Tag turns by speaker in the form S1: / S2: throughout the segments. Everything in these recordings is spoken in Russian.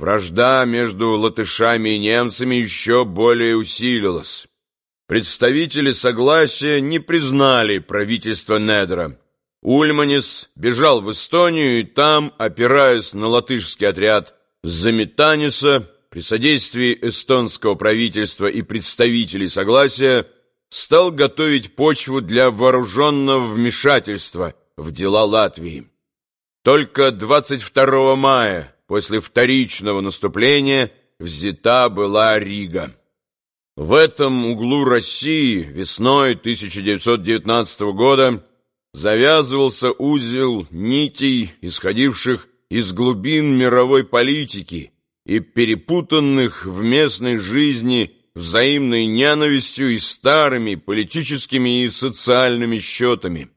S1: вражда между латышами и немцами еще более усилилась. Представители согласия не признали правительство Недра. Ульманис бежал в Эстонию и там, опираясь на латышский отряд Заметаниса, при содействии эстонского правительства и представителей согласия, стал готовить почву для вооруженного вмешательства в дела Латвии. Только 22 мая, после вторичного наступления, взята была Рига. В этом углу России весной 1919 года завязывался узел нитей, исходивших из глубин мировой политики и перепутанных в местной жизни взаимной ненавистью и старыми политическими и социальными счетами.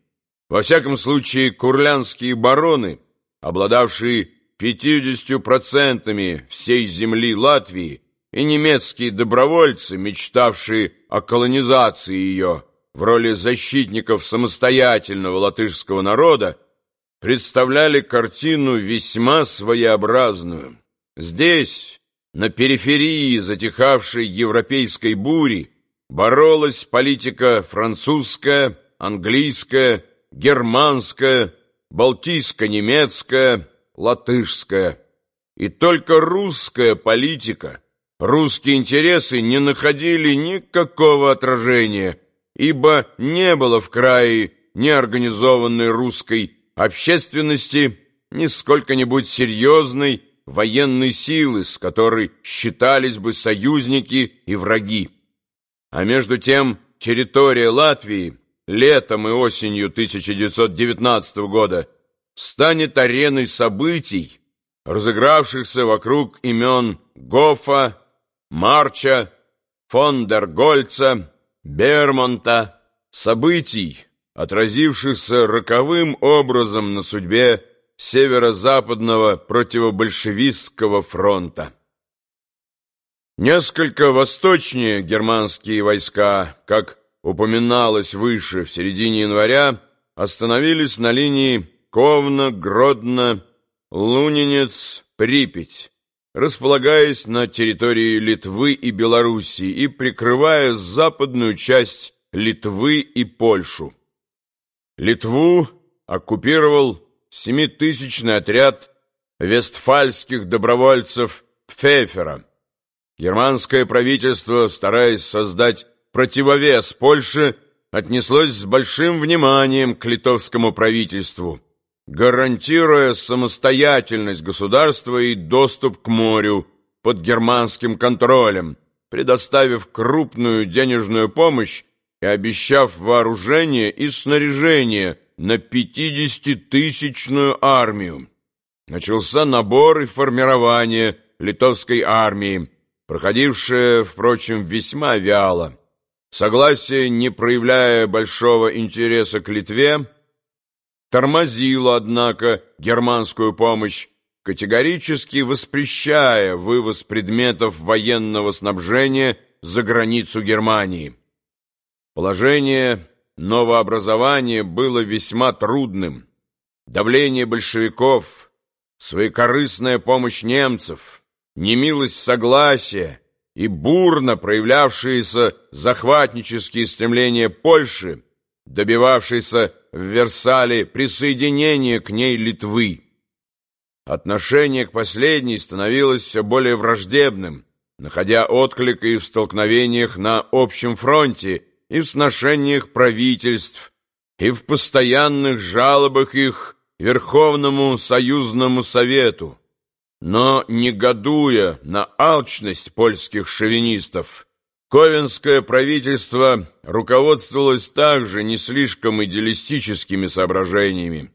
S1: Во всяком случае, курлянские бароны, обладавшие 50% всей земли Латвии, и немецкие добровольцы, мечтавшие о колонизации ее в роли защитников самостоятельного латышского народа, представляли картину весьма своеобразную. Здесь, на периферии затихавшей европейской бури, боролась политика французская, английская, германская, балтийско-немецкая, латышская. И только русская политика, русские интересы не находили никакого отражения, ибо не было в крае неорганизованной русской общественности ни сколько-нибудь серьезной военной силы, с которой считались бы союзники и враги. А между тем территория Латвии летом и осенью 1919 года станет ареной событий, разыгравшихся вокруг имен Гофа, Марча, фон дер Гольца, Бермонта, событий, отразившихся роковым образом на судьбе северо-западного противобольшевистского фронта. Несколько восточнее германские войска, как упоминалось выше, в середине января, остановились на линии Ковна, Гродно, Лунинец, Припять, располагаясь на территории Литвы и Белоруссии и прикрывая западную часть Литвы и Польшу. Литву оккупировал семитысячный отряд вестфальских добровольцев Пфефера. Германское правительство, стараясь создать противовес Польше, отнеслось с большим вниманием к литовскому правительству, гарантируя самостоятельность государства и доступ к морю под германским контролем, предоставив крупную денежную помощь и обещав вооружение и снаряжение на пятидесятитысячную армию. Начался набор и формирование литовской армии, проходившее, впрочем, весьма вяло. Согласие, не проявляя большого интереса к Литве, тормозило, однако, германскую помощь, категорически воспрещая вывоз предметов военного снабжения за границу Германии. Положение новообразования было весьма трудным. Давление большевиков, своекорыстная помощь немцев, немилость согласия и бурно проявлявшиеся захватнические стремления Польши, добивавшиеся в Версале присоединения к ней Литвы. Отношение к последней становилось все более враждебным, находя отклик и в столкновениях на общем фронте и в сношениях правительств, и в постоянных жалобах их Верховному Союзному Совету. Но, негодуя на алчность польских шовинистов, Ковенское правительство руководствовалось также не слишком идеалистическими соображениями.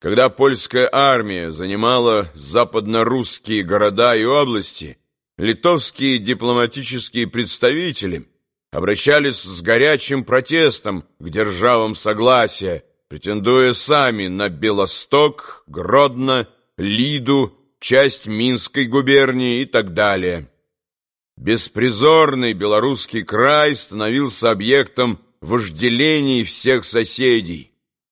S1: Когда польская армия занимала западно-русские города и области, литовские дипломатические представители – обращались с горячим протестом к державам согласия, претендуя сами на Белосток, Гродно, Лиду, часть Минской губернии и так далее. Беспризорный белорусский край становился объектом вожделений всех соседей.